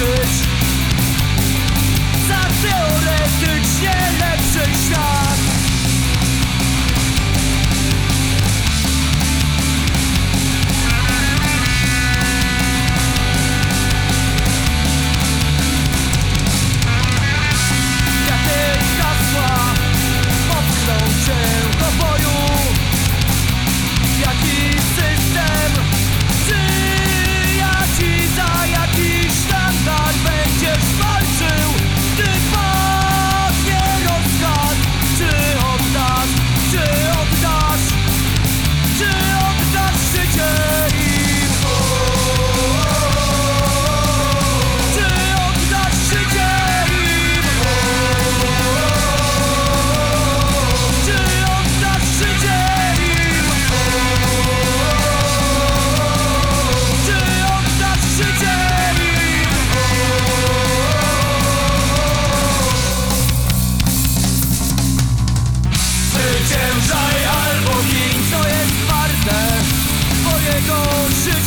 message. I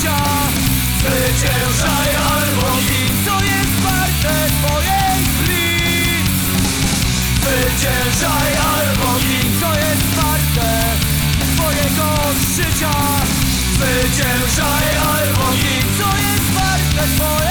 życia. Zwyciężaj albo nic Co jest warte twojej krwi Zwyciężaj albo nic Co jest warte twojego życia. Zwyciężaj albo nic Co jest warte twojego